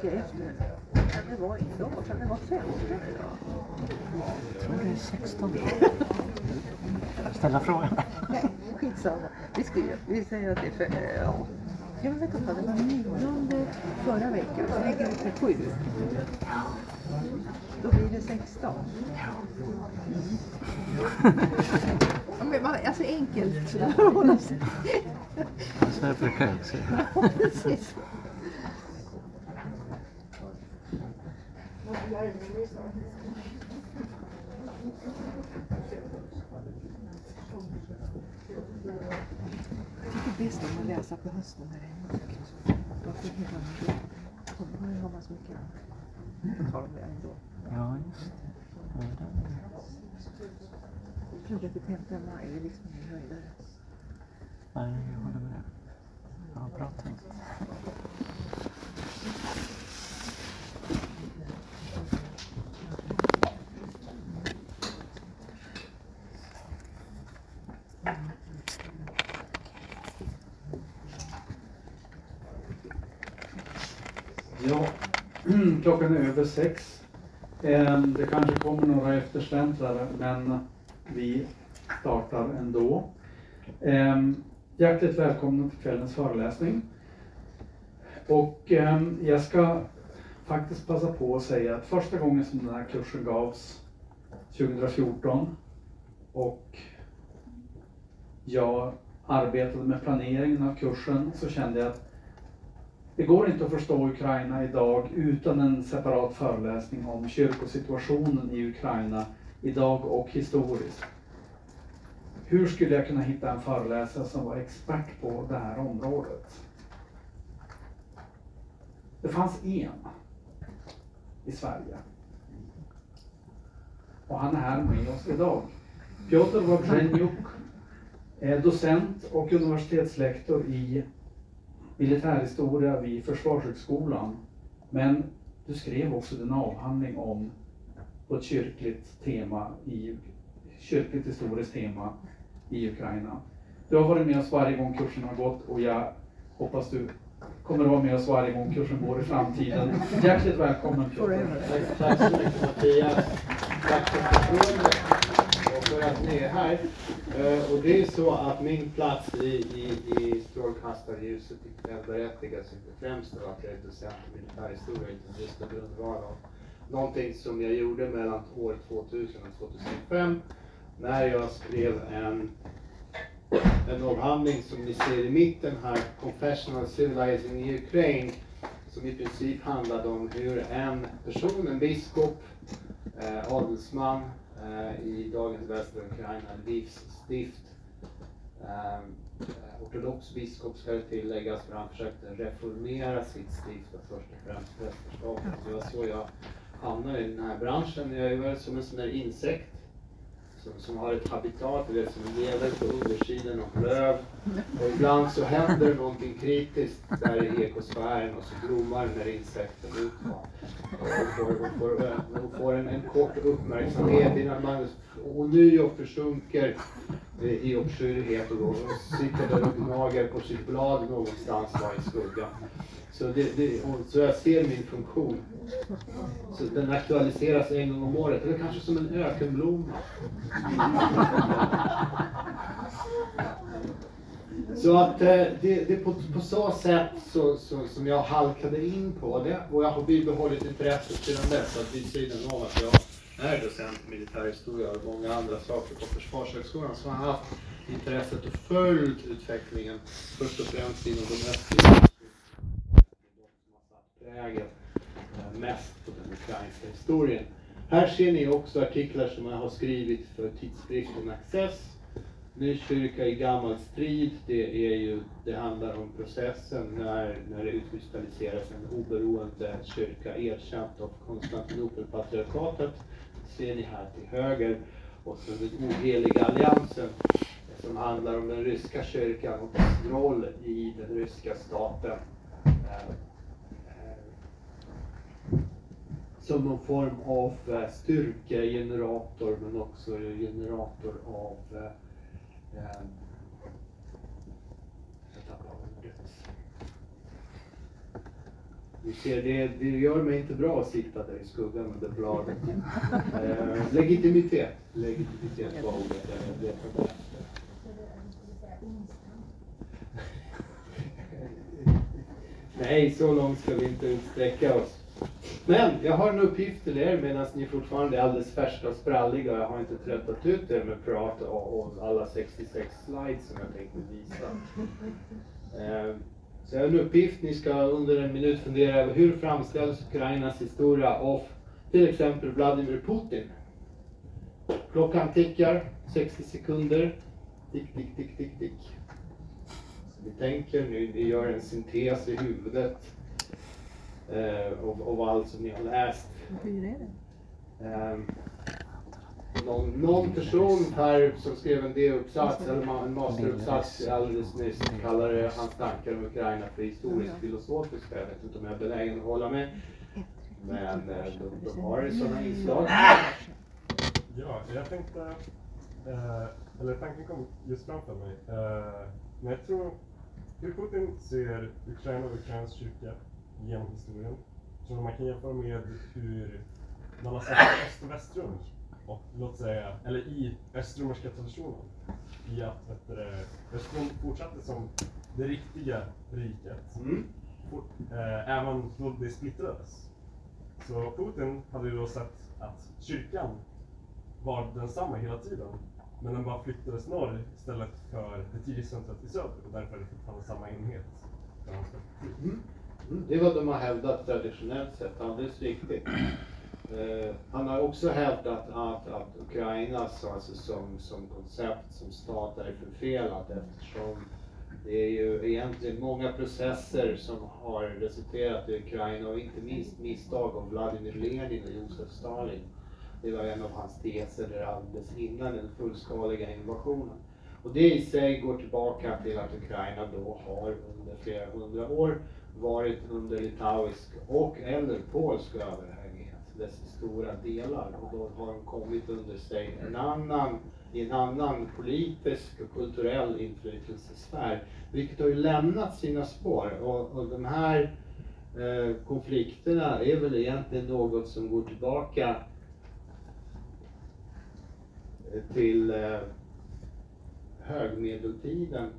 tänka efter. Kan det vara idag? Kan det vara 15 idag? Jag tror det är 16. Ställa frågan. Nej, skitsamma. Vi, skriver, vi säger att det är för... Ja. Jag vet inte, det var nionde förra veckan. Så lägger vi på sju. Då blir det 16. Ja, men vad- alltså enkelt sådär hålla sig. Jag brukar jag säga. Ja, precis. Jag tycker bäst om att läsa på hösten när det är mörkt. Då har man så mycket annat. På om det ändå. Ja, just det. Ja, Jag tror att det 5 maj är liksom en höjdare. Nej, jag håller med. Ja, bra tänkt. Ja, klockan är över sex. Ehm, det kanske kommer några eftersläntrare, men vi startar ändå. Ehm, hjärtligt välkomna till kvällens föreläsning. Och ehm, jag ska faktiskt passa på att säga att första gången som den här kursen gavs 2014 och jag arbetade med planeringen av kursen så kände jag att det går inte att förstå Ukraina idag utan en separat föreläsning om kyrkosituationen i Ukraina idag och historiskt. Hur skulle jag kunna hitta en föreläsare som var expert på det här området? Det fanns en i Sverige. Och han är här med oss idag. Piotr Wawrzeniuk är docent och universitetslektor i militärhistoria vid Försvarshögskolan. Men du skrev också en avhandling om på ett kyrkligt tema i kyrkligt historiskt tema i Ukraina. Du har varit med oss varje gång kursen har gått och jag hoppas du kommer att vara med oss varje gång kursen går i framtiden. Hjärtligt välkommen Piotr. Tack, tack så mycket Mattias. Tack för förtroendet för att ni är här. Eh, och det är så att min plats i, i, i strålkastarljuset ikväll berättigas inte främst av att jag är docent i militärhistoria utan just på grundval av någonting som jag gjorde mellan år 2000 och 2005 när jag skrev en en avhandling som ni ser i mitten här, Confessional Civilizing in Ukraine, som i princip handlade om hur en person, en biskop, eh, adelsman Eh, i dagens västra Ukraina, Lvivs stift, ehm, eh, ortodox biskop ska det tilläggas, för han försökte reformera sitt stift och först och främst prästerskapet. Det var så jag hamnade i den här branschen. Jag är väl som en sån där insekt som, som har ett habitat, vet som lever på undersidan av löv. Och ibland så händer någonting kritiskt där i ekosfären och så blommar den där insekten ut. Och får, och får, och får en, en kort uppmärksamhet innan man ånyo försjunker i obskyrhet och, då, sitter där och gnager på sitt blad någonstans var i skuggan. Så, det, det, så jag ser min funktion. Så den aktualiseras en gång om året, eller kanske som en ökenblomma. Så att eh, det, det på, på så sätt så, så, som jag halkade in på det och jag har bibehållit intresset sedan dess att vid sidan av att jag är docent i militärhistoria och många andra saker på Försvarshögskolan så har jag haft intresset och följt utvecklingen först och främst inom de östliga som mest på den ukrainska historien. Här ser ni också artiklar som jag har skrivit för tidskriften Access. Ny kyrka i gammal strid, det, är ju, det handlar om processen när, när det utkristalliseras en oberoende kyrka erkänt av Konstantinopelpatriarkatet. Det ser ni här till höger. Och så den oheliga alliansen som handlar om den ryska kyrkan och dess roll i den ryska staten. Eh, eh, som någon form av eh, styrkegenerator men också generator av eh, eh. Ni ser, det, det gör mig inte bra att sitta där i skuggan med det bladet. Eh, legitimitet. Legitimitet var ordet jag letade efter. Nej, så långt ska vi inte utsträcka oss. Men jag har en uppgift till er medan ni fortfarande är alldeles färska och spralliga. Jag har inte tröttat ut er med prat och, och alla 66 slides som jag tänkte visa. Eh, så jag har en uppgift. Ni ska under en minut fundera över hur framställs Ukrainas historia av till exempel Vladimir Putin. Klockan tickar, 60 sekunder. Tick, tick, tick, tick, tick. Så vi tänker nu, ni gör en syntes i huvudet eh, av, av allt som ni har läst. Hur är det? Eh, någon, någon person här som skrev en D-uppsats, eller en masteruppsats alldeles nyss, kallade hans tankar om Ukraina för historiskt filosofiska. Jag vet inte om jag är benägen att hålla med. Men eh, de, de har sådana inslag. Ja, jag tänkte, eh, eller tanken kom just framför mig. Eh, men jag tror hur Putin ser Ukraina och Ukrainas kyrka genom historien. Tror man kan jämföra med hur man har sett öst och västrum. Och låt säga, eller i östromerska traditionen. I att vet du, Östrom fortsatte som det riktiga riket. Mm. fort, eh, även då det splittrades. Så Putin hade ju då sett att kyrkan var densamma hela tiden. Men den bara flyttades norr istället för det tidigare centret i söder och därför är det fortfarande samma enhet. Mm. Mm. Det är vad de har hävdat traditionellt sett, alldeles riktigt. Eh, han har också hävdat att, att Ukraina alltså, alltså som, som koncept, som stat är förfelat eftersom det är ju egentligen många processer som har resulterat i Ukraina och inte minst misstag av Vladimir Lenin och Josef Stalin. Det var en av hans teser där alldeles innan den fullskaliga invasionen. Och det i sig går tillbaka till att Ukraina då har under flera hundra år varit under litauisk och eller polsk överhöghet, dess stora delar. Och då har de kommit under sig en annan, i en annan politisk och kulturell inflytelsesfär. Vilket har ju lämnat sina spår. Och, och de här eh, konflikterna är väl egentligen något som går tillbaka eh, till eh, högmedeltiden,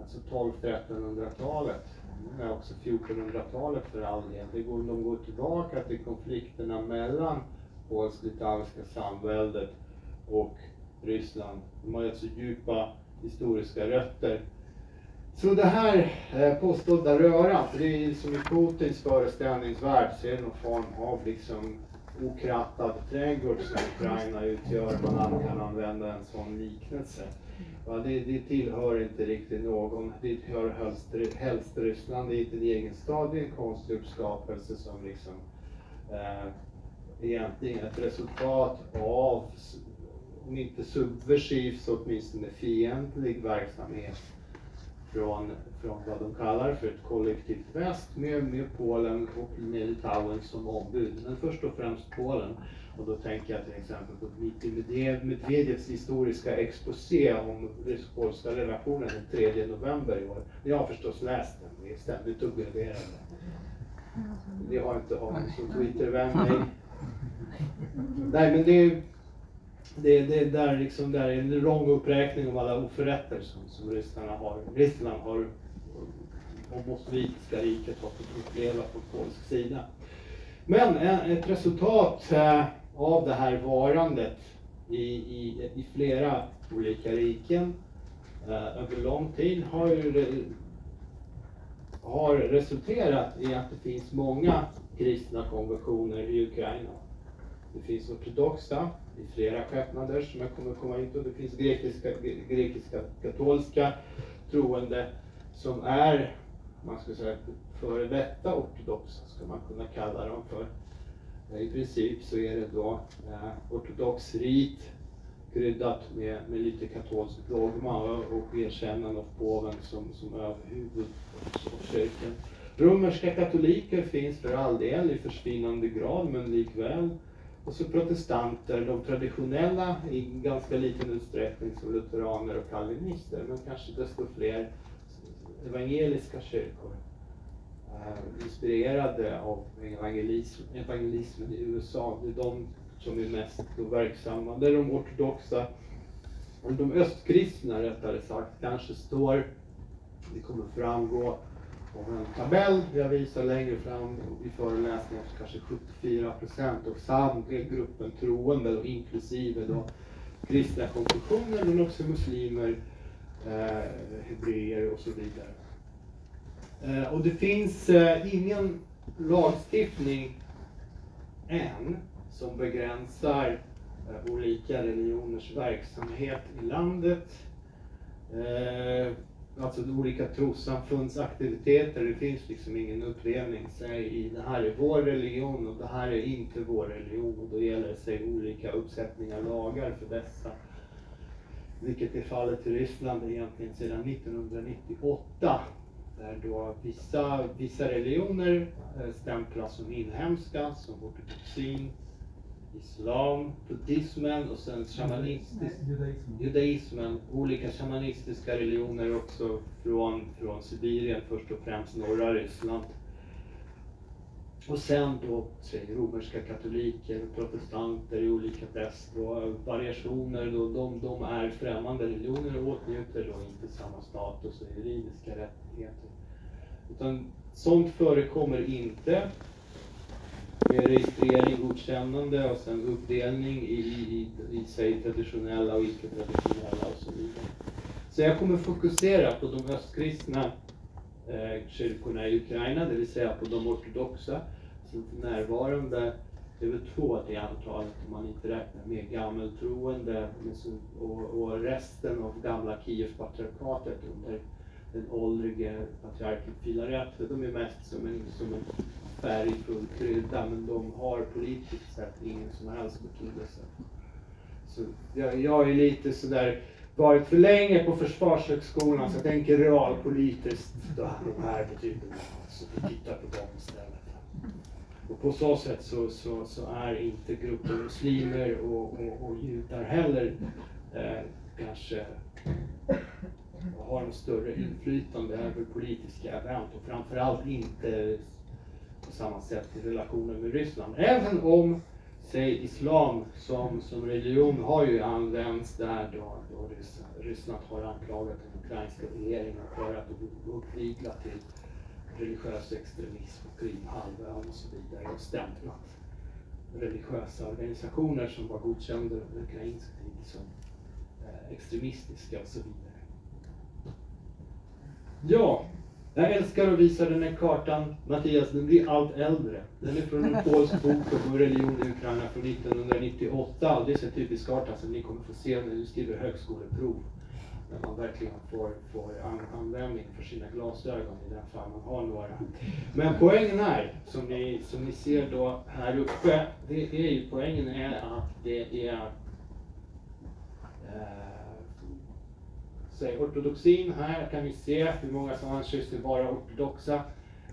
alltså 12-1300-talet, men också 1400-talet för all del. Det går, de går tillbaka till konflikterna mellan polsk-litauiska samväldet och Ryssland. De har alltså djupa historiska rötter. Så det här eh, påstådda röran, för det är ju som i Putins föreställningsvärld så är det någon form av liksom okrattad trädgård som Ukraina utgör, man kan använda en sån liknelse. Ja, det, det tillhör inte riktigt någon, det tillhör helst, Ryssland, det är inte en egen stad, det är en konstig uppskapelse som liksom eh, egentligen ett resultat av, om inte subversiv så åtminstone fientlig verksamhet från, från vad de kallar för ett kollektivt väst med, med Polen och med Litauen som ombud. Men först och främst Polen. Och då tänker jag till exempel på Dmitrij Medvedevs historiska exposé om rysk-polska relationen den 3 november i år. Ni har förstås läst den, ni är ständigt uppgraderande. Det har inte Hans som Twittervän, nej. Nej men det är det, det är där liksom, där är en lång uppräkning av alla oförrätter som, som ryssarna har, Ryssland har och Moskovitiska riket har fått uppleva på polsk sida. Men eh, ett resultat eh, av det här varandet i, i, i flera olika riken eh, över lång tid har ju re, har resulterat i att det finns många kristna konventioner i Ukraina. Det finns ortodoxa i flera skepnader som jag kommer komma in på. Det finns grekiska, grekiska katolska troende som är, man ska säga, före detta ortodoxa, ska man kunna kalla dem för. Eh, I princip så är det då eh, ortodox rit kryddat med, med lite katolsk dogma och, erkännande av påven som, som överhuvud av kyrkan. Romerska katoliker finns för all del i försvinnande grad, men likväl. Och så protestanter, de traditionella i ganska liten utsträckning som lutheraner och kalvinister, men kanske desto fler evangeliska kyrkor. Eh, inspirerade av evangelism, evangelismen i USA. Det är de som är mest verksamma. Det är de ortodoxa, de östkristna rättare sagt, kanske står, det kommer framgå av en tabell jag visar längre fram i föreläsningen, kanske 74 procent av samtliga gruppen troende, då, inklusive då kristna konfessioner, men också muslimer, eh, hebreer och så vidare. Eh, och det finns eh, ingen lagstiftning än som begränsar eh, olika religioners verksamhet i landet. Alltså olika trossamfunds aktiviteter. Det finns liksom ingen uppdelning säg, i det här är vår religion och det här är inte vår religion. Och då gäller det sig olika uppsättningar lagar för dessa. Vilket är fallet i Ryssland egentligen sedan 1998. Där då vissa, vissa religioner eh, stämplas som inhemska, som ortodoxin, islam, buddhismen och sen shamanistisk, judaismen, olika shamanistiska religioner också från, från Sibirien, först och främst norra Ryssland. Och sen då säg, romerska katoliker, protestanter i olika dess då, variationer, då, de, de är främmande religioner och åtnjuter då inte samma status och juridiska egentligen. Utan sånt förekommer inte med registrering, godkännande och sen uppdelning i, i, i sig traditionella och icke-traditionella och så vidare. Så jag kommer fokusera på de östkristna eh, kyrkorna i Ukraina, det vill säga på de ortodoxa som för närvarande väl två till antalet om man inte räknar med gammeltroende och, och resten av gamla Kievpatriarkatet under den åldrige patriarken Filaret. De är mest som en, som en färgfull krydda men de har politiskt sett ingen som helst betydelse. Så jag, jag är lite sådär, varit för länge på Försvarshögskolan så jag tänker realpolitiskt, då de här betyderna. Så vi tittar på dem istället. Och på så sätt så, så, så är inte gruppen muslimer och, och, och judar heller eh, kanske har något större inflytande över politiska event och framförallt inte på samma sätt i relationen med Ryssland. Även om, säg islam som, som religion har ju använts där då, då Ryssland har anklagat den ukrainska regeringen för att uppvigla till religiös extremism på Krimhalvön och så vidare och stämplat religiösa organisationer som var godkända under ukrainsk tid som eh, extremistiska och så vidare. Ja, jag älskar att visa den här kartan. Mattias, den blir allt äldre. Den är från en polsk bok om religion i Ukraina från 1998. Det är en typisk karta alltså, som ni kommer få se när du skriver högskoleprov. Där man verkligen får, får användning för sina glasögon i den fall man har några. Men poängen är, som ni, som ni ser då här uppe, det är ju, poängen är att det är eh, sig ortodoxin. Här kan vi se hur många som anser sig vara ortodoxa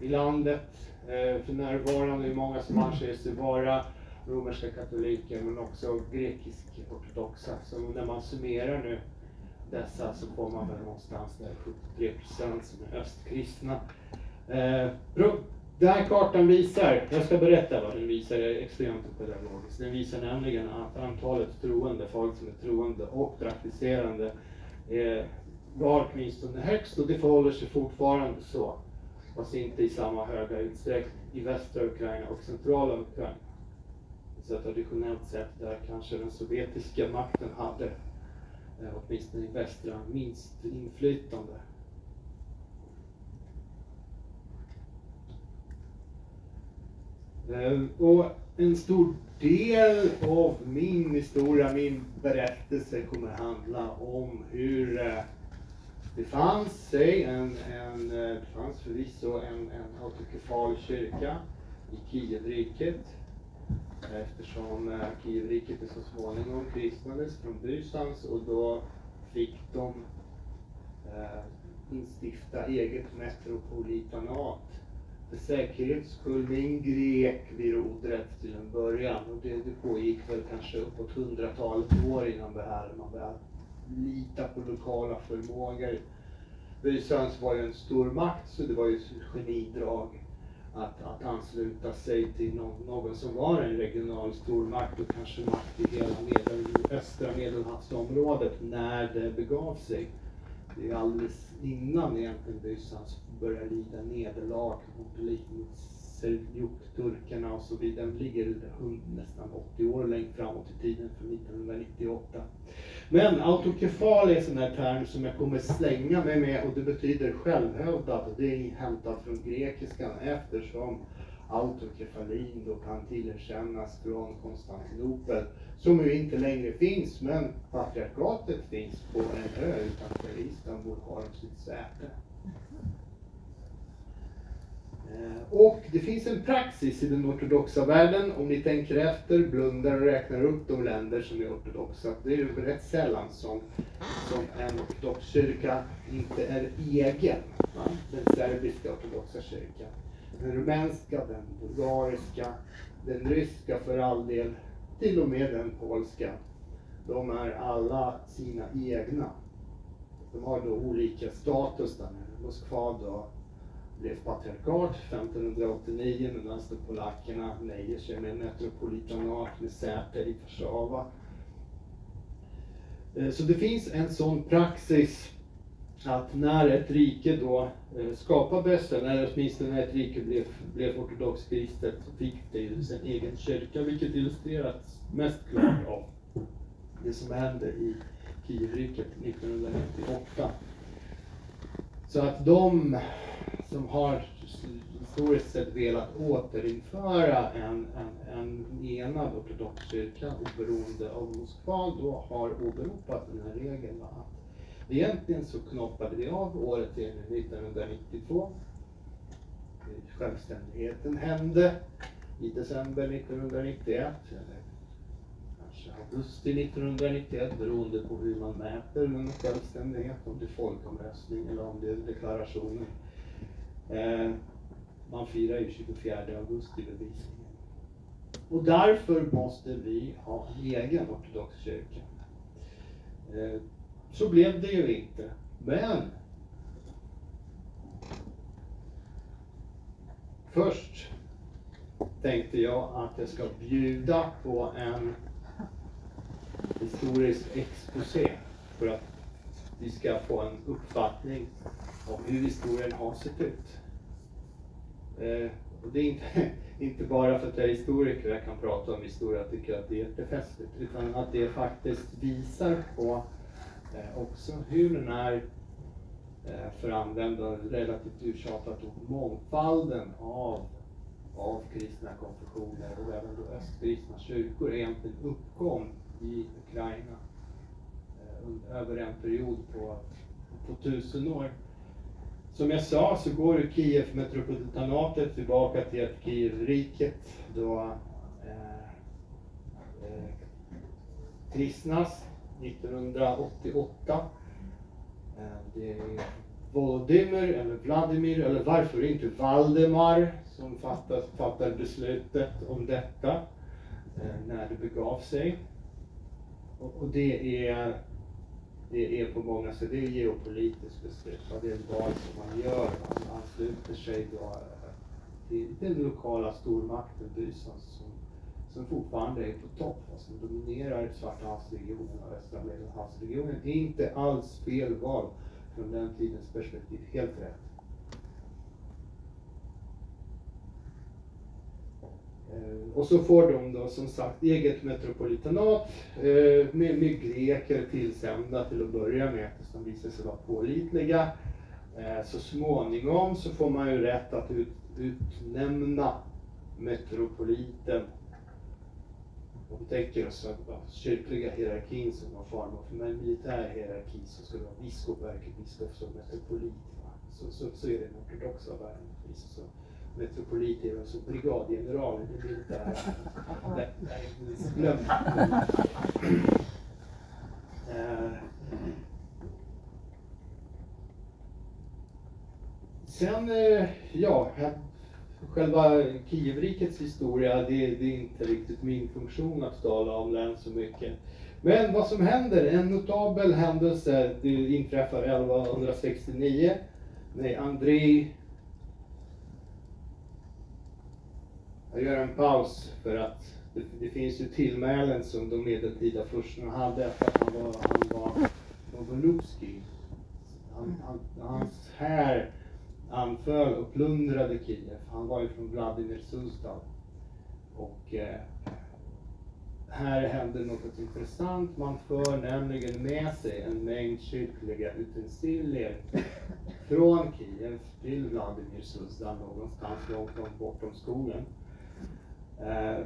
i landet eh, för närvarande, hur många som anser sig vara romerska katoliker men också grekisk ortodoxa. Så när man summerar nu dessa så får man väl någonstans där 73 procent som är östkristna. Eh, den här kartan visar, jag ska berätta vad den visar, det är extremt pedagogiskt. Den visar nämligen att antalet troende, folk som är troende och praktiserande är var åtminstone högst och det förhåller sig fortfarande så. Fast inte i samma höga utsträckning i västra Ukraina och centrala Ukraina. Så traditionellt sett där kanske den sovjetiska makten hade, eh, åtminstone i västra, minst inflytande. Eh, och en stor del av min historia, min berättelse kommer handla om hur eh, det fanns, säg, en, en, eh, det fanns förvisso en, en autokefal kyrka i Kievriket eftersom eh, Kievriket så småningom kristnades från Bysans och då fick de eh, instifta eget metropolitanat för säkerhets skull med en grek vid rodret till en början. Och det, det pågick väl kanske uppåt hundratalet år innan det här, man började lita på lokala förmågor. Bysans var ju en stor makt så det var ju ett genidrag att, att ansluta sig till någon, någon som var en regional stormakt och kanske makt i hela medel, östra medelhavsområdet när det begav sig. Det är alldeles innan egentligen Bysans börjar lida nederlag mot seljukturkarna och så vidare. Den ligger nästan 80 år längre framåt i tiden, för 1998. Men autokefal är en sån här term som jag kommer slänga mig med och det betyder självhävdad. Och det är hämtat från grekiskan eftersom autokefalin då kan tillerkännas från Konstantinopel som ju inte längre finns men patriarkatet finns på en ö utanför Istanbul har sitt säte. Eh, och det finns en praxis i den ortodoxa världen, om ni tänker efter, blundar och räknar upp de länder som är ortodoxa. Det är ju rätt sällan som, som en ortodox kyrka inte är egen. Va? Den serbiska ortodoxa kyrkan. Den rumänska, den bulgariska, den ryska för all del, till och med den polska. De är alla sina egna. De har då olika status där. Moskva då blev patriarkat 1589 medan då polackerna nöjer sig med metropolitanat med säte i Warszawa. Eh, så det finns en sån praxis att när ett rike då eh, skapar skapades, eller åtminstone när ett rike blev, blev ortodoxt kristet, så fick det ju sin egen kyrka, vilket illustrerats mest klart av det som hände i Kievriket 1998. Så att de som har historiskt sett velat återinföra en, en, en enad ortodox kyrka oberoende av Moskva då har åberopat den här regeln. Att egentligen så knoppade vi av året till 1992. Självständigheten hände i december 1991 eller kanske augusti 1991 beroende på hur man mäter en självständighet, om det är folkomröstning eller om det är deklarationen. Eh, man firar ju 24 augusti bevisligen. Och därför måste vi ha en egen ortodox kyrka. Eh, så blev det ju inte. Men först tänkte jag att jag ska bjuda på en historisk exposé för att vi ska få en uppfattning om hur historien har sett ut. Eh, och det är inte, inte bara för att jag är historiker jag kan prata om historia och tycker att det är jättefestligt, utan att det faktiskt visar på eh, också hur den här, eh, för att använda relativt uttjatat ord, mångfalden av, av kristna konfessioner och även då östkristna kyrkor egentligen uppkom i Ukraina eh, under- över en period på, på tusen år. Som jag sa så går Kiev-metropolitanatet tillbaka till att Kievriket då eh, eh, kristnas 1988. Eh, det är Volodymyr eller Vladimir eller varför inte Valdemar som fattar, fattar beslutet om detta eh, när det begav sig. Och, och det är det är på många sätt, det är geopolitiskt beslut. va. Det är ett val som man gör. Man ansluter sig då till den lokala stormakten Bysans som, som fortfarande är på topp, va, som dominerar Svarta havsregionen och östra medelhavsregionen. Det är inte alls fel val från den tidens perspektiv, helt rätt. Eh, och så får de då som sagt eget metropolitanat eh, med, med greker tillsända till att börja med eftersom de visar sig vara pålitliga. Eh, så småningom så får man ju rätt att ut, utnämna metropoliten. Om vi tänker oss den kyrkliga hierarkin som någon form av för en militär hierarki så ska det vara biskop, ärkebiskop som metropolit. Va? Så, så, så är det i den ortodoxa världen. Så metropolit är alltså brigadgeneral i det militära. Nej, glöm Sen, eh, ja, själva Kievrikets historia, det, det är inte riktigt min funktion att tala om den så mycket. Men vad som händer, en notabel händelse, det inträffar 1169 när Andrei Jag gör en paus för att det, det finns ju tillmälen som de medeltida furstarna hade att han var, han var Novolupski. Han, han, hans här anföll och plundrade Kiev. Han var ju från Vladimir Suzdal. Och eh, här händer något intressant. Man för nämligen med sig en mängd kyrkliga utensilier från Kiev till Vladimir Suzdal någonstans långt, långt bortom skogen. Eh,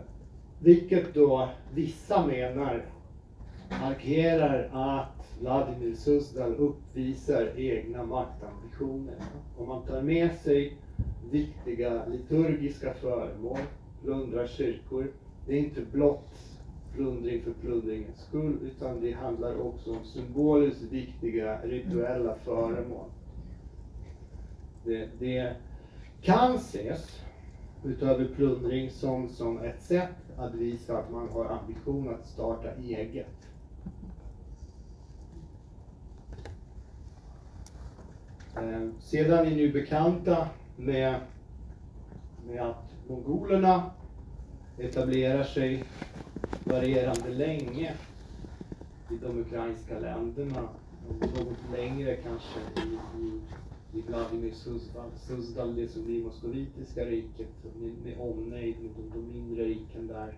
vilket då vissa menar markerar att Vladimir Suzdal uppvisar egna maktambitioner. Om man tar med sig viktiga liturgiska föremål, plundrar kyrkor, det är inte blott plundring för plundringens skull, utan det handlar också om symboliskt viktiga rituella föremål. Det, det kan ses utöver plundring som, som ett sätt att visa att man har ambition att starta eget. Eh, sedan är ni bekanta med, med att mongolerna etablerar sig varierande länge i de ukrainska länderna. Något längre kanske i, i, i Vladimir Suzdal, Suzdal, det som blir moskovitiska riket med, med omnejd med de, de mindre riken där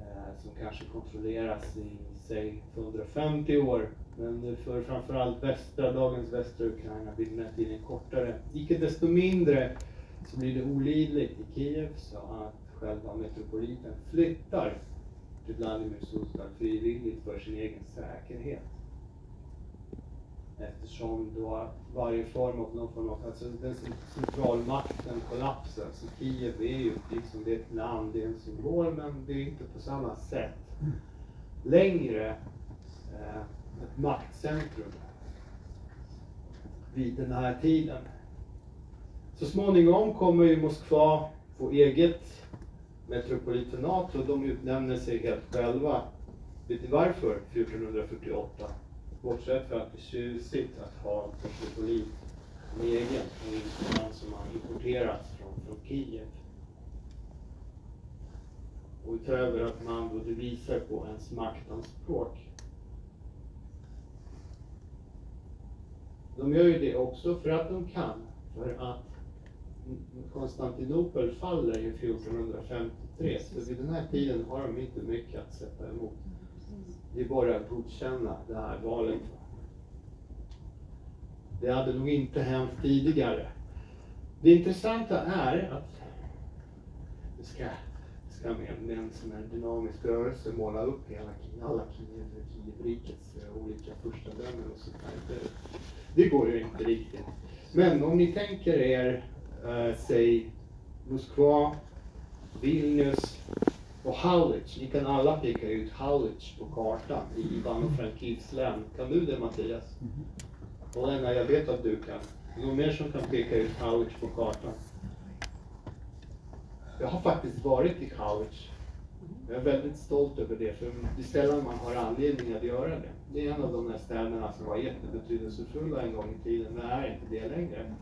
eh, som kanske kontrolleras i, säg 250 år. Men för framförallt västra, dagens västra Ukraina blir den här tiden kortare. Icke desto mindre så blir det olidligt i Kiev så att själva metropoliten flyttar till Vladimir Suzdal frivilligt för sin egen säkerhet. Eftersom då varje form av någon form av, alltså den centralmakten kollapsar. Så Kiev är ju liksom, det är ett land, det är en symbol, men det är inte på samma sätt längre eh, ett maktcentrum vid den här tiden. Så småningom kommer ju Moskva få eget metropolitanat och de utnämner sig helt själva. Vet ni varför 1448? Bortsett från att det är tjusigt att ha en kosmopolit egen och inte som har importerats från, från Kiev. Och utöver att man då det visar på ens maktanspråk. De gör ju det också för att de kan. För att Konstantinopel faller ju 1453, så vid den här tiden har de inte mycket att sätta emot. Det är bara att godkänna det här valet. Det hade nog inte hänt tidigare. Det intressanta är att det ska, ska med, en sån här dynamisk rörelse måla upp hela, alla Kievrikets eh, olika furstadömen och sånt där. Det, det går ju inte riktigt. Men om ni tänker er, eh, säg Moskva, Vilnius och Halic. Ni kan alla peka ut Halic på kartan i Ivano-Frankivs län. Kan du det Mattias? Och Lena, jag vet att du kan. Någon mer som kan peka ut Halic på kartan? Jag har faktiskt varit i Halic. Jag är väldigt stolt över det, för det är sällan man har anledning att göra det. Det är en av de där städerna som var jättebetydelsefulla en gång i tiden, men är inte det längre.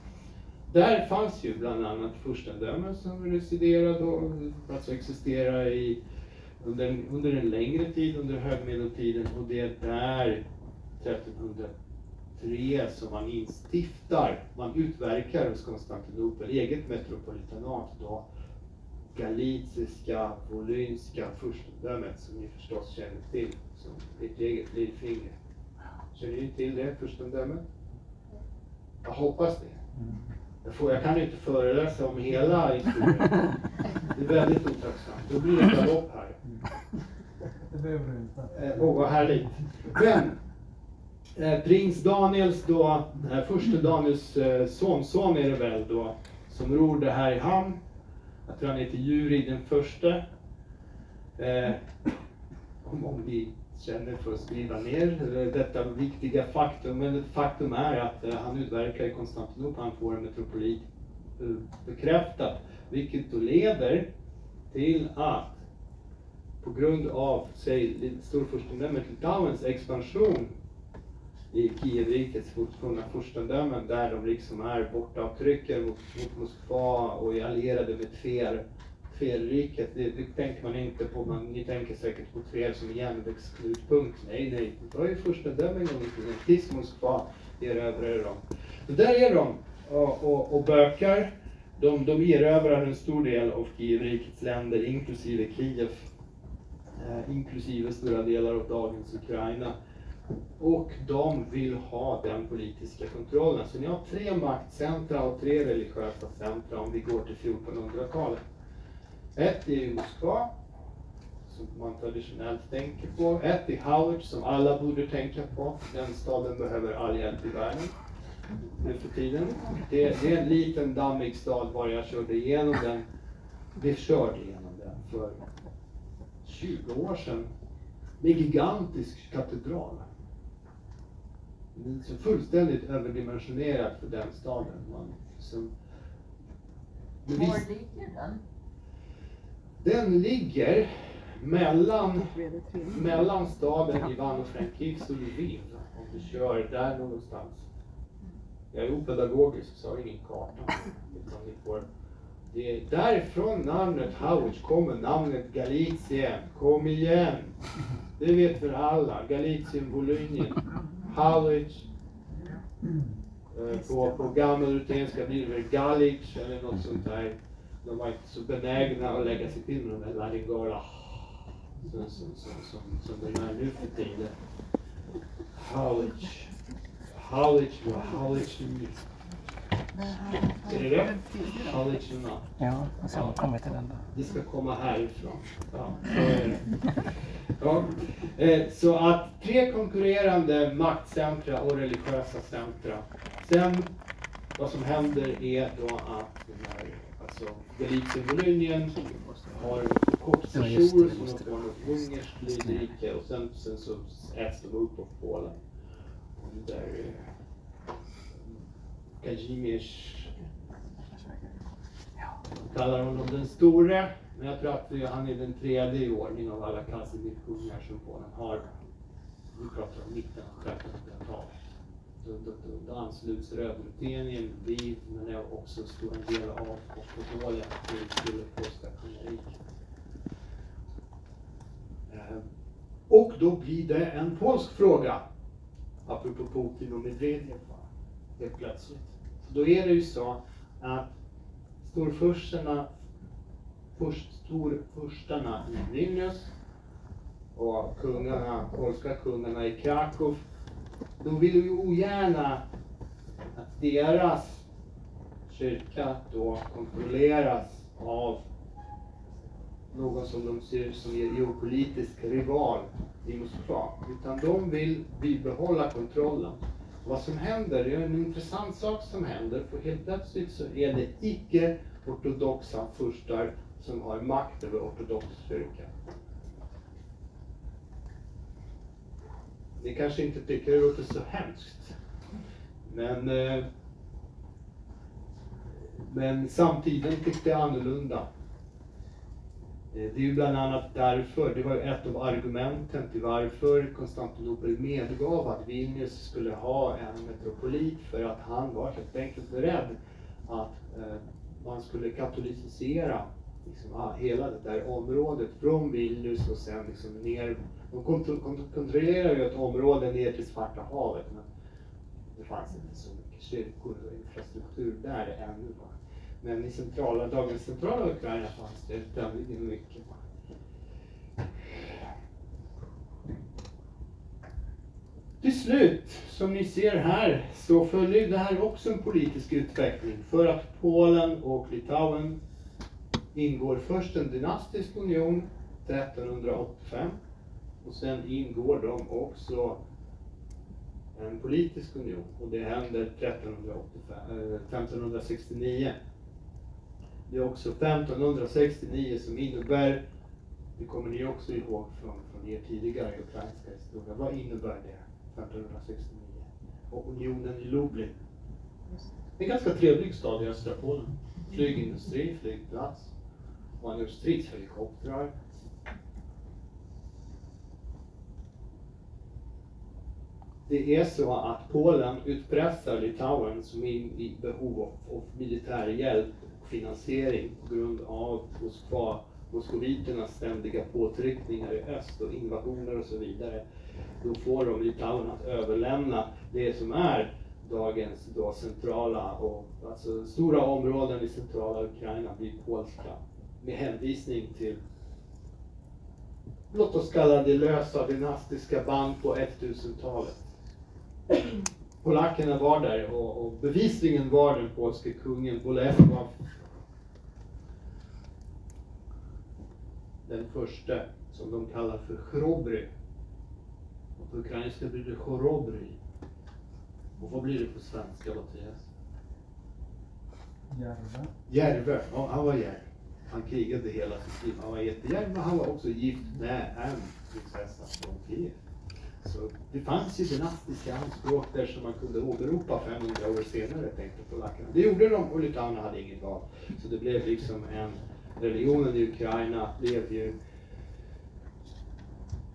Där fanns ju bland annat furstendömen som residerade och alltså existerade i, under, en, under en längre tid, under högmedeltiden. Och det är där 1303 som man instiftar, man utverkar hos Konstantinopel eget metropolitanat då galiciska, volynska furstendömet som ni förstås känner till som ert eget lillfinger. Känner ni till det furstendömet? Jag hoppas det. Mm. Jag, får, jag kan inte föreläsa om hela historien. Det är väldigt otacksamt. Då blir det galopp här. Det behöver du inte. Eh, Åh, vad härligt. Men eh, prins Daniels då, eh, förste Daniels eh, sonson är det väl då, som ror det här i hamn. Jag tror han heter Juri den första. Eh, om, om vi känner för att skriva ner detta viktiga faktum. Men faktum är att eh, han utverkar i Konstantinopel, han får en metropolit eh, bekräftat, vilket då leder till att på grund av, säg, Storfurstendömet Litauens expansion i Kievrikets forna furstendömen där de liksom är bortavtryckare mot, mot Moskva och är allierade med Tver, Tverriket. Det, det tänker man inte på, man, ni tänker säkert på Tver som en järnvägsknutpunkt. Nej, nej, det var ju furstendömen en gång i tiden, tills Moskva erövrade dem. Så där är de och, och, och bökar. De, de erövrar en stor del av Kievrikets länder, inklusive Kiev, eh, inklusive stora delar av dagens Ukraina. Och de vill ha den politiska kontrollen. Så ni har tre maktcentra och tre religiösa centra om vi går till 1400-talet. Ett är i Moskva, som man traditionellt tänker på. Ett i Howard, som alla borde tänka på. Den staden behöver all hjälp i världen nu för tiden. Det, det är en liten dammig stad bara jag körde igenom den. Vi körde igenom den för 20 år sedan. Med en gigantisk katedral. Den är så fullständigt överdimensionerad för den staden. Man, som, Var ligger den? Den ligger mellan, mellan staden Ivano-Frankivsk och Lviv. Om du kör där någonstans. Jag är opedagogisk så jag har ingen karta. Utan ni får, det är därifrån namnet Howitz kommer namnet Galizien. Kom igen! Det vet väl alla. Galizien, Volynien. Howitz. Eh, På, på gammelrutenska blir det Galic eller något sånt där. De var inte så benägna att lägga sig till med de där laringala som, som, som, som, som de är nu för tiden. Howitz. Howitz, vad nu. Är det? Howitz nu. Ja, och sen kommer till den då. Det ska komma härifrån. Ja, så är det. Ja. Eh, Så att tre konkurrerande maktcentra och religiösa centra. Sen vad som händer är då att den här, alltså Galizien-Volynien har kort Ja, just det, sejour som form av ungerskt lydrike och sen, sen så äts de upp av Polen. Och det där eh, Kazimierz kallar honom den store, men jag tror att han är den tredje i ordning av alla Kazimierkungar som Polen har. Vi pratar om mitten av 1300-talet. Då, då, då, då ansluts Rödrutenien, vid, men är också stora delar av Polen till, till det kungariket. Eh, och då blir det en polsk fråga. Apropå Putin och Medvedev. Helt plötsligt. Så då är det ju så att storfurstarna, först, storfurstarna i Vilnius och kungarna, polska kungarna i Krakow, de vill ju ogärna att deras kyrka då kontrolleras av någon som de ser som en geopolitisk rival i Moskva. Utan de vill bibehålla kontrollen. Vad som händer, det är en intressant sak som händer, för helt plötsligt så är det icke-ortodoxa furstar som har makt över ortodox kyrka. Ni kanske inte tycker det låter så hemskt. Men, eh, men samtiden tyckte annorlunda. Eh, det är ju bland annat därför, det var ju ett av argumenten till varför Konstantinopel medgav att Vilnius skulle ha en metropolit för att han var helt enkelt beredd att eh, man skulle katolicisera liksom, ah, hela det där området från Vilnius och sen liksom ner. De kont- kont- kontrollerar ju ett område ner till Svarta havet men det fanns inte så mycket kyrkor och infrastruktur där ännu. Va? Men i centrala, dagens centrala Ukraina fanns det tämligen mycket. Till slut, som ni ser här, så följer det här också en politisk utveckling. För att Polen och Litauen ingår först en dynastisk union 1385 och sen ingår de också en politisk union och det händer 1385, 1569. Eh, det är också 1569 som innebär, det kommer ni också ihåg från, från er tidigare ukrainska historia, vad innebär det 1569? Och unionen i Lublin. en ganska trevlig stad i östra Polen. Flygindustri, flygplats. Man gör stridshelikoptrar. Det är så att Polen utpressar Litauen som är i behov av, militär hjälp och finansiering på grund av Moskva, moskoviternas ständiga påtryckningar i öst och invasioner och så vidare. Då får de Litauen att överlämna det som är dagens då centrala och alltså stora områden i centrala Ukraina blir polska med hänvisning till låt oss kalla det lösa dynastiska band på 1000-talet. Polackerna var där och, och bevisligen var den polske kungen Bolesław den första som de kallar för Chrobry. Och på ukrainska blir det Chorobry. Och vad blir det på svenska Mattias? Järva. Järve, ja han var järv. Han krigade hela sitt liv. Han var jättejärv men han var också gift med en prinsessa från Kiev. Så det fanns ju dynastiska anspråk där som man kunde åberopa 500 år senare tänkte polackerna. Det gjorde de och litauerna hade inget val. Så det blev liksom en, religionen i Ukraina blev ju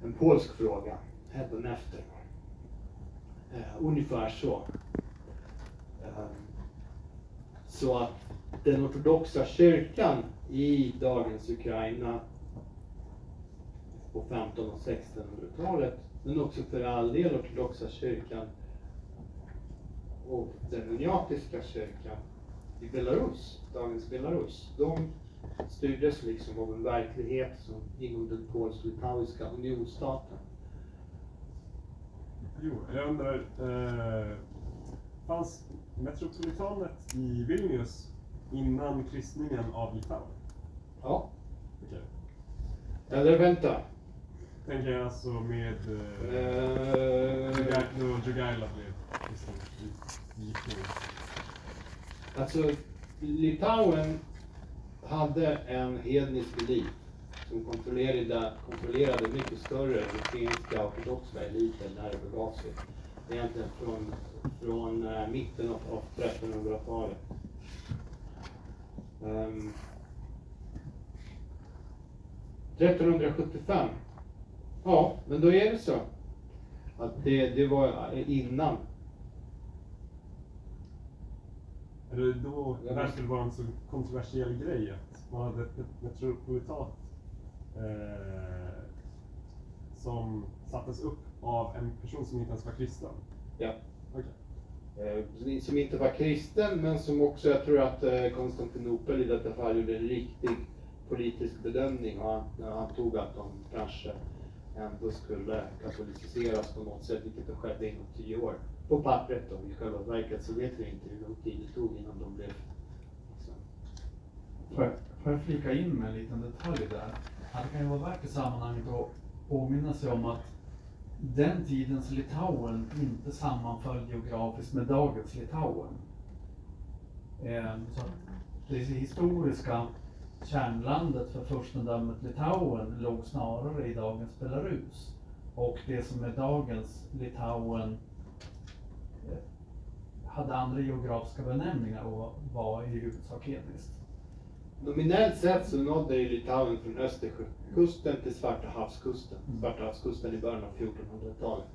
en polsk fråga, hädanefter. Uh, eh, ungefär så. Uh, så att den ortodoxa kyrkan i dagens Ukraina på 1500 och 1600-talet, men också för all del ortodoxa kyrkan och den uniatiska kyrkan i Belarus, dagens Belarus, de styrdes liksom av en verklighet som inom den polsk-litauiska unionsstaten. Jo, jag undrar, eh, fanns metropolitanet i Vilnius innan kristningen av Litauen? Ja, Okej. eller vänta. Tänker jag alltså med eh, Eh, blev i giftermål. Alltså, Litauen hade en hednisk elit som kontrollerade, kontrollerade mycket större rutinska ortodoxa eliter när det begav sig. Egentligen från, från eh, mitten av, av 1300-talet. Ehm, 1375. Ja, men då är det så. Att det, det var innan Är det då därför det var en så kontroversiell grej att man hade ett metropolitat eh, som sattes upp av en person som inte ens var kristen? Ja. Okej. Eh, som inte var kristen men som också, jag tror att eh, Konstantinopel i detta fall gjorde en riktig politisk bedömning och han, när han tog att de kanske ändå skulle katoliciseras på något sätt, vilket det skedde inom tio år. På pappret då, i själva verket så vet vi inte hur lång tid det tog innan de blev liksom, Får jag, får jag flika in med en liten detalj där? Att det kan ju vara värt i sammanhanget att påminna sig om att den tidens Litauen inte sammanföll geografiskt med dagens Litauen. Ehm, så det historiska kärnlandet för furstendömet Litauen låg snarare i dagens Belarus. Och det som är dagens Litauen eh, hade andra geografiska benämningar och var i huvudsak etniskt. Nominellt sett så nådde ju Litauen från Östersjökusten till Svarta havskusten. Mm. Svarta havskusten i början av 1400-talet.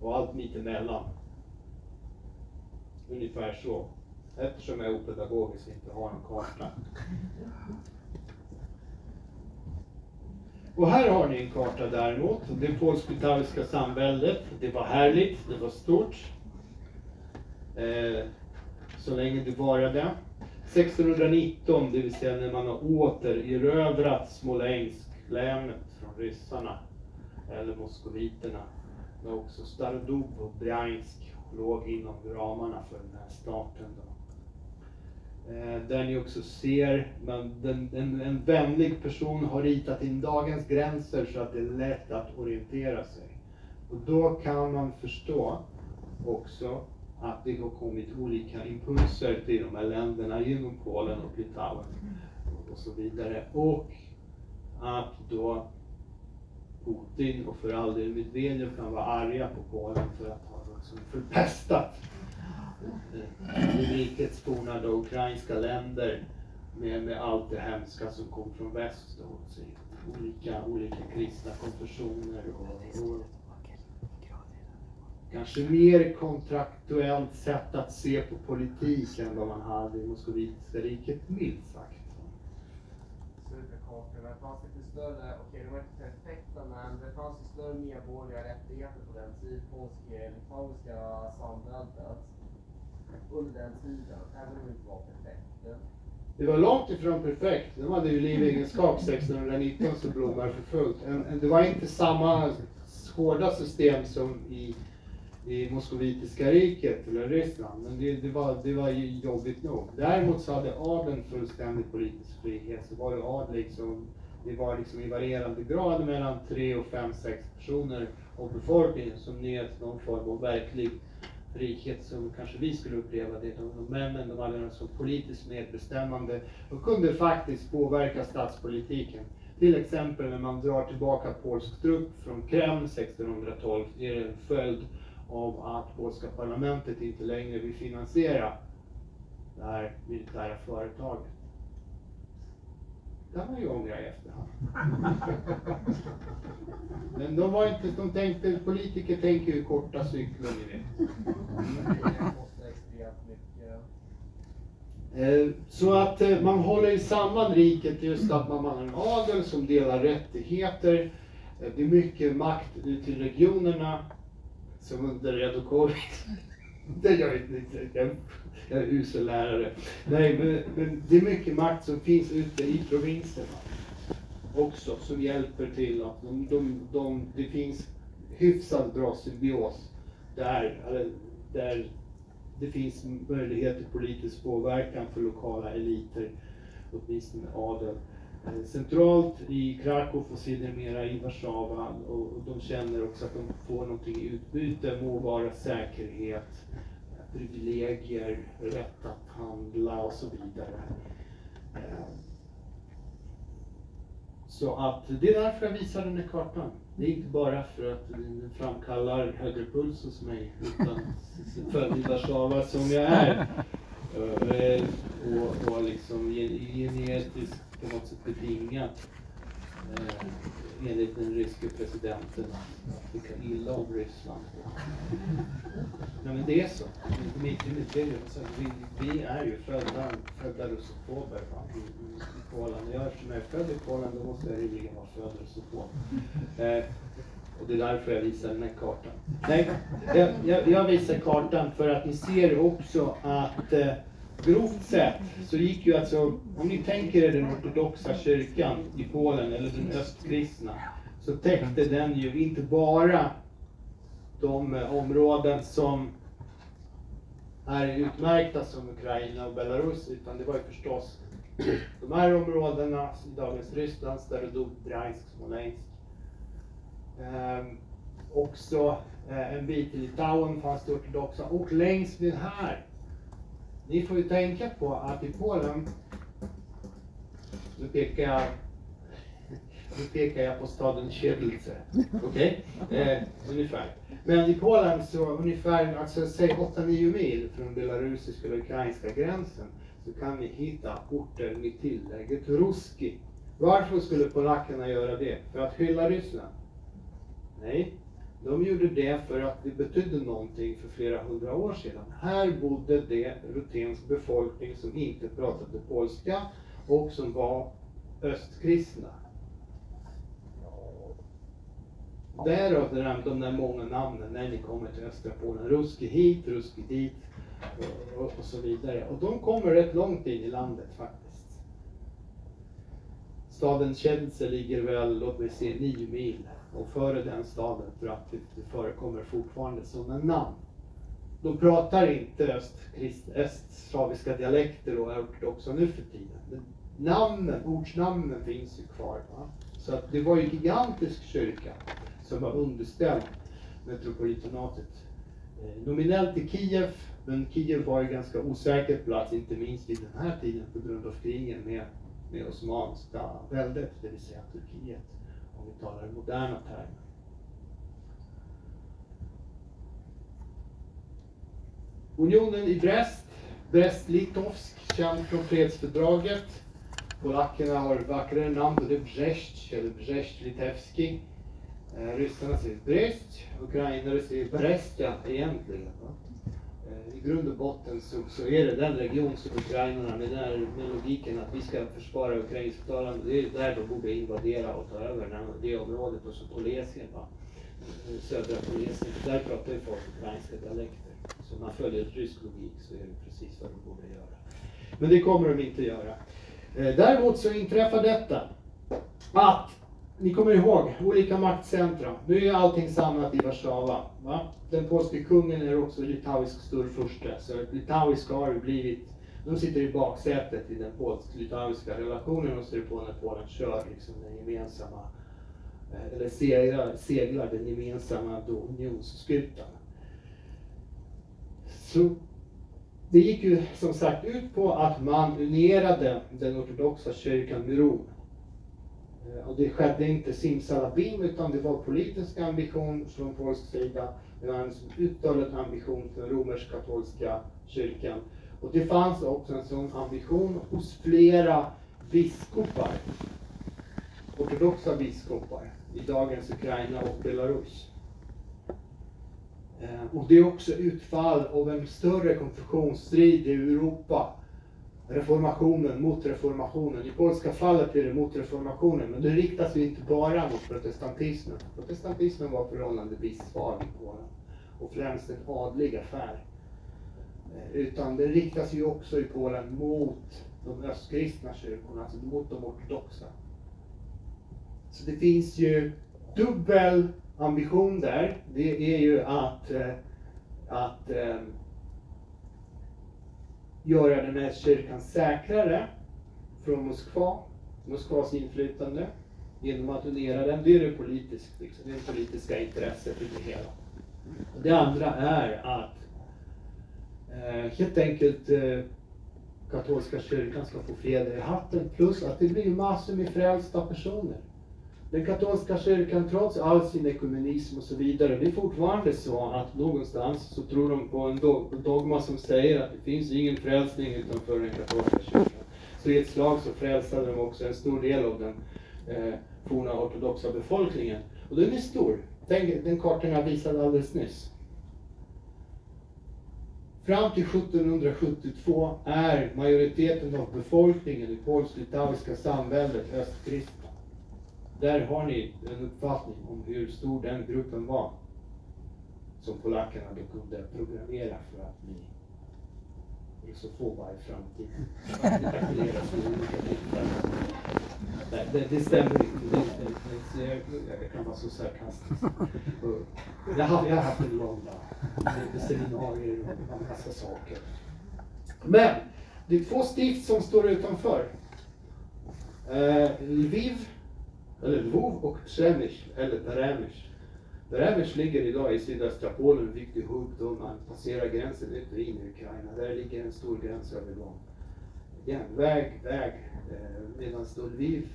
Och allt mittemellan. Ungefär så. Eftersom jag är opedagogisk och inte har någon karta. Och här har ni en karta däremot. Det polsk-litauiska samväldet. Det var härligt, det var stort. Eh, så länge det varade. 1619, det vill säga när man har återerövrat Smolensk, länet från ryssarna, eller moskoviterna. Men också Stardub och Bryansk låg inom ramarna för den här starten. Då. Eh, där ni också ser, men den, en, en vänlig person har ritat in dagens gränser så att det är lätt att orientera sig. Och då kan man förstå också att det har kommit olika impulser till de här länderna genom Polen och Litauen och så vidare. Och att då Putin och för all del Medvedev kan vara arga på Polen för att ha liksom förpestat i rikets då, ukrainska länder med, med allt det hemska som kom från väst. Då, så olika, olika kristna konfessioner och, och kanske mer kontraktuellt sätt att se på politik än vad man hade i Moskovitiska riket, milt sagt. Det fanns lite större, okej de var inte perfekta men det fanns ju större medborgerliga rättigheter på den tiden, polska, litauiska samväldet. Under den tiden, även om det inte var perfekt. Det var långt ifrån perfekt. De hade ju livegenskap 1619 så blommar för fullt. Det var inte samma hårda system som i, i Moskovitiska riket eller Ryssland. Men det, det, var, det var ju jobbigt nog. Däremot så hade adeln fullständig politisk frihet. Så var det adlig som det var liksom i varierande grad mellan tre och fem, sex personer av befolkningen som njöt någon form av verklig frihet som kanske vi skulle uppleva det. De, de männen, de hade som politiskt medbestämmande och kunde faktiskt påverka statspolitiken. Till exempel när man drar tillbaka polsk trupp från Kreml 1612 är det en följd av att polska parlamentet inte längre vill finansiera det här militära företaget. Det kan man ju ångra i efterhand. Men de var inte, de tänkte, politiker tänker ju korta cykler ni vet. Eh, så att eh, man håller ju samman riket just att man har en adel som delar rättigheter. Eh, det är mycket makt ut till regionerna som under Janukovytj. Det gör jag inte, jag, jag är usel lärare. Nej, men, men det är mycket makt som finns ute i provinserna också som hjälper till att de, de, de, det finns hyfsat bra symbios där, där det finns möjlighet till politisk påverkan för lokala eliter, åtminstone adeln. Centralt i Krakow och sedermera i Warszawa och de känner också att de får någonting i utbyte, må vara säkerhet, privilegier, rätt att handla och så vidare. Eh, Så att det är därför jag visar den här kartan. Det är inte bara för att den framkallar högre puls hos mig, utan född i Warszawa som jag är. Eh, Och, och liksom gen- genetiskt på något sätt betingat eh, enligt den ryske presidenten att tycka illa om Ryssland. Nej men det är så. Mitt i vi, vi är ju födda, födda russofober i, i, Polen. Och jag, eftersom jag är född i Polen då måste jag rimligen vara född russofob. Eh, och det är därför jag visar den här kartan. Nej, jag, jag, jag visar kartan för att ni ser också att eh, grovt sett så gick ju alltså, om ni tänker er den ortodoxa kyrkan i Polen eller den östkristna, så täckte den ju inte bara de eh, områden som är utmärkta som Ukraina och Belarus, utan det var ju förstås de här områdena i dagens Ryssland, Starodub, Bryansk, Smolensk. Ehm, också eh, en bit i Litauen fanns det ortodoxa och längs med här. Ni får ju tänka på att i Polen, nu pekar jag nu pekar jag på staden Siedlce. Okej? Eh, ungefär. Men i Polen så ungefär, alltså säg 8-9 mil från belarusiska eller ukrainska gränsen så kan ni hitta orter med tillägget Ruski. Varför skulle polackerna göra det? För att hylla Ryssland? Nej, de gjorde det för att det betydde någonting för flera hundra år sedan. Här bodde det rutensk befolkning som inte pratade polska och som var östkristna. Därav de där, de där många namnen när ni kommer till östra Polen. Ruski hit, Ruski dit och, och, och så vidare. Och de kommer rätt långt in i landet faktiskt. Staden Kielce ligger väl, låt mig se, nio mil och före den staden för att det, förekommer fortfarande sådana namn. De pratar inte östkrist, öst dialekter och är ortodoxa nu för tiden. Men namnen, ortsnamnen finns ju kvar. Va? Så att det var ju en gigantisk kyrka som var underställd metropolitanatet. Eh, nominellt i Kiev, men Kiev var ju ganska osäker plats, inte minst vid den här tiden på grund av krigen med, med Osmanska väldet, det vill säga Turkiet, vi talar i moderna termer. Unionen i Brest, Brest-Litovsk, känd från fredsfördraget. Polackerna har vackrare namn, både Brześć eller Brześć-Litewski. Eh, Ryssarna säger Brest, ukrainare säger Brestia egentligen. Va? I grund och botten så, så är det den region som ukrainarna med den här med logiken att vi ska försvara ukrainsktalande, det är där de borde invadera och ta över det området och så Polesien, va? Eh, södra Polesien, där pratar ju folk ukrainska dialekter. Så om man följer rysk logik så är det precis vad de borde göra. Men det kommer de inte göra. Eh, däremot så inträffar detta att ni kommer ihåg olika maktcentra. Nu är allting samlat i Warszawa. Va? Den polske kungen är också litauisk storfurste. Så litauiska har ju blivit, de sitter i baksätet i den polsk-litauiska relationen och ser på när Polen kör liksom den gemensamma, eh, eller seglar, seglar den gemensamma då unionsskutan. Så det gick ju som sagt ut på att man unerade den ortodoxa kyrkan med Rom. Eh, och det skedde inte simsalabim utan det var politisk ambition från polsk sida. Det var en uttalad ambition från romersk-katolska kyrkan. Och det fanns också en sån ambition hos flera biskopar. Ortodoxa biskopar i dagens Ukraina och Belarus. Eh, och det är också utfall av en större konfessionsstrid i Europa. Reformationen mot reformationen. I polska fallet är det mot reformationen, men det riktas ju inte bara mot protestantismen. Protestantismen var förhållandevis svag i Polen och främst en adlig affär. Eh, utan det riktas ju också i Polen mot de östkristna kyrkorna, alltså mot de ortodoxa. Så det finns ju dubbel ambition där. Det är ju att, eh, att eh, göra den här kyrkan säkrare från Moskva, Moskvas inflytande, genom att donera den. Det är det politiskt, liksom. det är det politiska intresset i det hela. Och det andra är att eh, helt enkelt eh, katolska kyrkan ska få fjäder i hatten, plus att det blir massor med frälsta personer. Den katolska kyrkan, trots all sin ekumenism och så vidare, det är fortfarande så att någonstans så tror de på en dogma som säger att det finns ingen frälsning utanför den katolska kyrkan. Så i ett slag så frälsade de också en stor del av den eh, forna ortodoxa befolkningen. Och den är stor. Tänk, den kartan jag visade alldeles nyss. Fram till 1772 är majoriteten av befolkningen i polsk-litauiska samväldet östkristna. Där har ni en uppfattning om hur stor den gruppen var. Som polackerna då kunde programmera för att bli rusoffoba i framtiden. Det. Nej, det, det stämmer inte. Det, det, det, jag, jag kan vara så sarkastisk. Jag har, jag har haft en lång dag. med seminarier och en massa saker. Men det är två stift som står utanför. Eh, Lviv, eller Lvov och Przemysl, eller Peremyśl. Peremyśl ligger idag i sydöstra Polen, en viktig hubb då man passerar gränsen ut och in i Ukraina. Där ligger en stor gränsövergång. Järnväg, väg, eh, medan då Lviv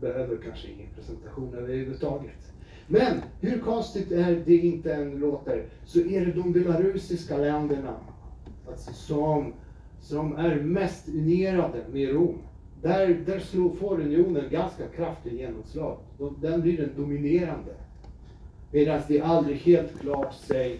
behöver kanske ingen presentation överhuvudtaget. Men hur konstigt är det inte än låter, så är det de belarusiska länderna alltså som, som är mest unierade med Rom. Där, där får unionen ganska kraftigt genomslag. Den blir den dominerande. Medan det aldrig helt klart sig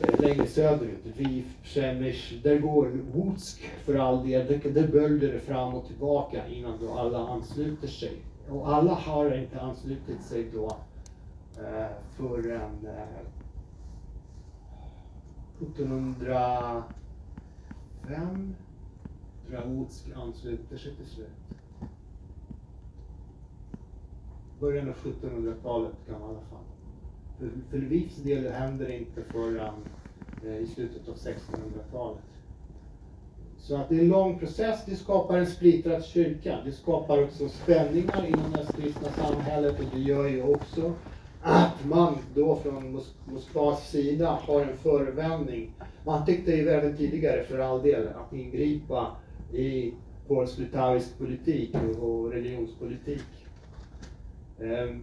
eh, längre söderut, Rif, Przemyśl, där går Łódsk för all del, där, där böljer det fram och tillbaka innan då alla ansluter sig. Och alla har inte anslutit sig då eh, förrän eh, 1705 tror ansluter sig till slut. Början av 1700-talet kan man i alla fall. För, för Lvivs del händer det inte förrän eh, i slutet av 1600-talet. Så att det är en lång process, det skapar en splittrad kyrka. Det skapar också spänningar inom det kristna samhället och det gör ju också att man då från Mos- Moskvas sida har en förevändning. Man tyckte ju även tidigare för all del att ingripa i polsk-litauisk politik och- religionspolitik. Ehm,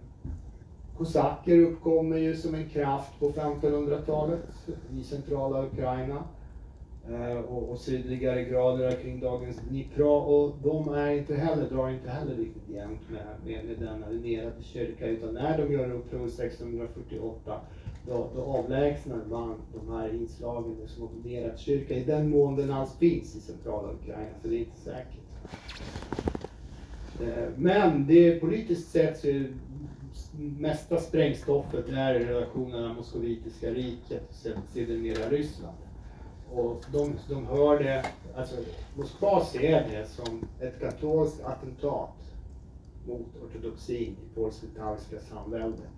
Kosacker uppkommer ju som en kraft på 1500-talet i centrala Ukraina. Eh, och, och sydligare grader kring dagens Dnipro och de är inte heller, drar inte heller riktigt jämnt med, med, med denna unerade kyrka utan när de gör uppror 1648 då, då avlägsnar man de här inslagen som ockuperad kyrka i den mån den alls finns i centrala Ukraina, för det är inte säkert. Eh, men det politiskt sett så är det mesta sprängstoffet är relationerna Moskovitiska riket och sedermera Ryssland. Och de, de hör det, alltså Moskva ser det som ett katolskt attentat mot ortodoxin i polsk-litauiska samväldet.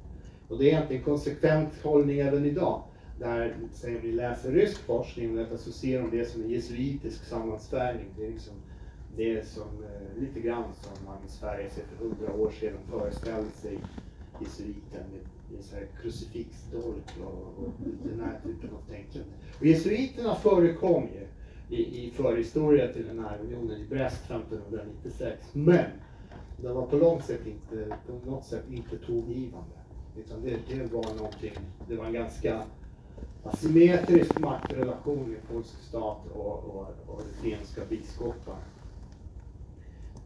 Och det är egentligen konsekvent hållning även idag. Där, säger vi läser rysk forskning därför så ser de det som en jesuitisk sammansvärjning. Det är liksom det som, eh, lite grann som man i Sverige sig för hundra år sedan föreställde sig jesuiten med, med så här krucifixdolk och, och den här typen av tänkande. Och jesuiterna förekom ju i, i förhistoria till den här unionen i Brest 1596. Men de var på långt sätt inte, på något sätt inte tongivande. Utan det, det var någonting, det var en ganska asymmetrisk maktrelation i polsk stat och, och, och finska biskopar.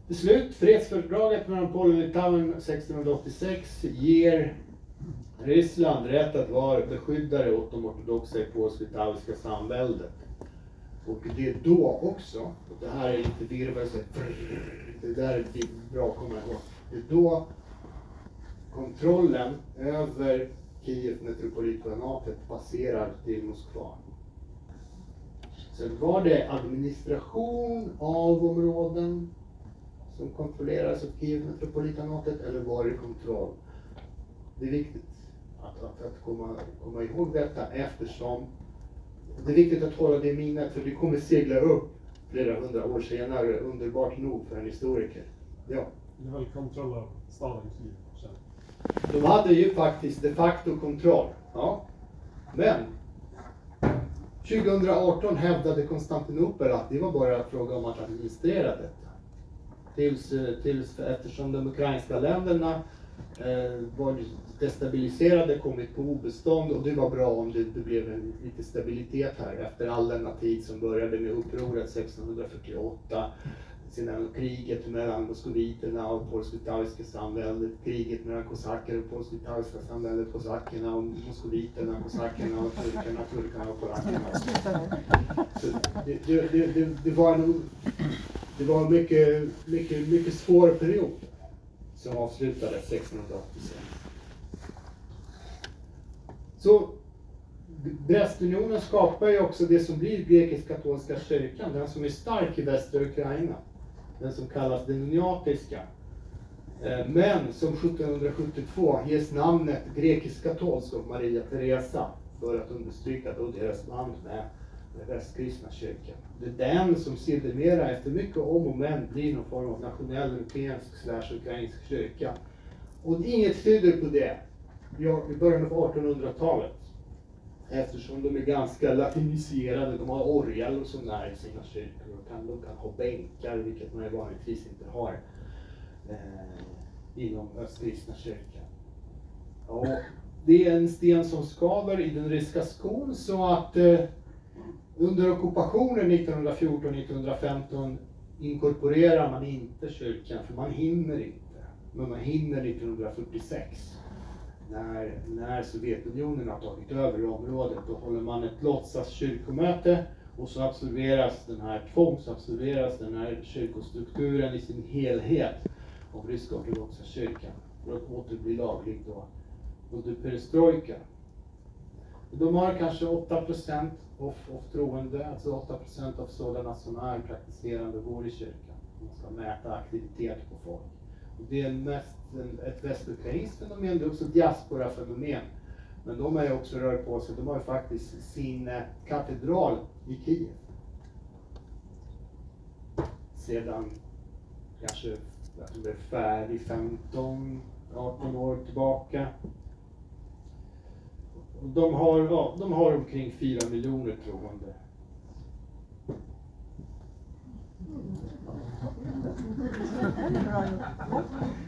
Till slut, fredsfördraget mellan Polen och Litauen 1686 ger Ryssland rätt att vara beskyddare åt de ortodoxa i polsk-litauiska samväldet. Och det är då också, och det här är lite virvelse, det där är bra att komma ihåg. Det är då kontrollen över Kiev metropolitanatet passerar till Moskva. Sen var det administration av områden som kontrolleras av Kiev metropolitanatet eller var det kontroll? Det är viktigt att, att, att komma, komma ihåg detta eftersom det är viktigt att hålla det i minnet för det kommer segla upp flera hundra år senare, underbart nog för en historiker. Ja. Det var väl kontroll av staden Kiev sen. De hade ju faktiskt de facto kontroll. Ja. Men 2018 hävdade Konstantinopel att det var bara fråga om att administrera detta. Tills, eh, tills eftersom de ukrainska länderna eh, var destabiliserade, kommit på obestånd och det var bra om det, det blev en lite stabilitet här efter all denna tid som började med upproret 1648 sedan kriget mellan moskoviterna och polsk-litauiska samväldet, kriget mellan kosacker och polsk-litauiska samväldet, kosackerna och moskoviterna, kosackerna och turkarna, turkarna och polackerna. Det, det, det, det, det var en, det var en mycket, mycket, mycket svår period som avslutades 1686. Så Brestunionen skapar ju också det som blir grekisk-katolska kyrkan, den som är stark i västra Ukraina. Den som kallas den uniatiska. Eh, men som 1772 ges namnet grekisk-katolsk av Maria Teresa för att understryka då deras band med den västkristna kyrkan. Det är den som sedermera efter mycket om och men blir någon form av nationell europeisk slash ukrainsk kyrka. Och inget tyder på det i början av 1800-talet. Eftersom de är ganska latiniserade, de har orgel och sånt där i sina kyrkor. De kan, de kan ha bänkar, vilket man vanligtvis inte har eh, inom östkristna kyrkan. Och det är en sten som skaver i den ryska skon så att eh, under ockupationen 1914-1915 inkorporerar man inte kyrkan, för man hinner inte. Men man hinner 1946 när, när Sovjetunionen har tagit över området, då håller man ett låtsas kyrkomöte och så absorberas den här, tvångsabsorberas den här kyrkostrukturen i sin helhet av ryska ortodoxa kyrkan för att åter bli laglig då under perestrojka. De har kanske 8 procent av, av troende, alltså 8 procent av sådana som är praktiserande och går i kyrkan. Man ska mäta aktivitet på folk. Och det är mest en, ett västeuropeiskt fenomen, det är också ett diasporafenomen. Men de har ju också rört på sig, de har ju faktiskt sin eh, katedral i Kiev. Sedan kanske, jag tror det är färdig 15, 18 år tillbaka. De har, ja, de har omkring 4 miljoner troende.